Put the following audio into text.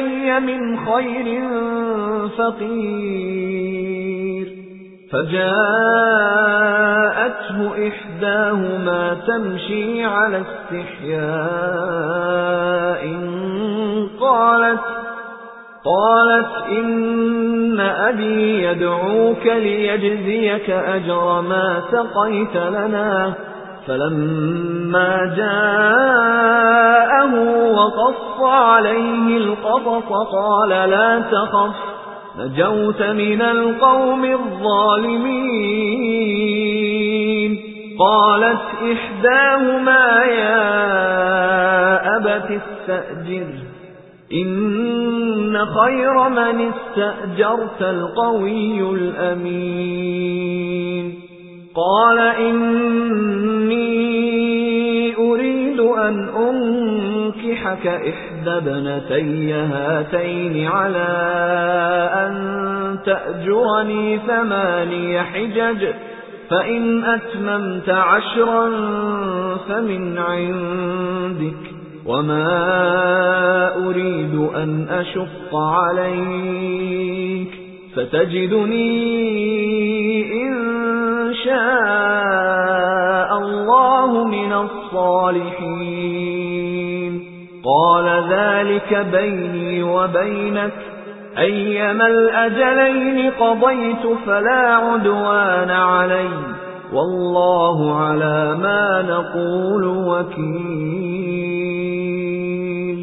إلي من خير فقير. فجاءته إحداهما تمشي على استحياء. قالت قالت إن أبي يدعوك ليجزيك أجر ما سقيت لنا. فلما جاءه وقص عليه القصص قال لا تخف نجوت من القوم الظالمين. قالت إحداهما يا أبت استأجر إن خير من استأجرت القوي الأمين. قال إني أنكحك إحدى بنتي هاتين على أن تأجرني ثماني حجج فإن أتممت عشرا فمن عندك وما أريد أن أشق عليك فتجدني إن شاء الله من الصالحين. قال ذلك بيني وبينك. أيما الأجلين قضيت فلا عدوان علي. والله على ما نقول وكيل.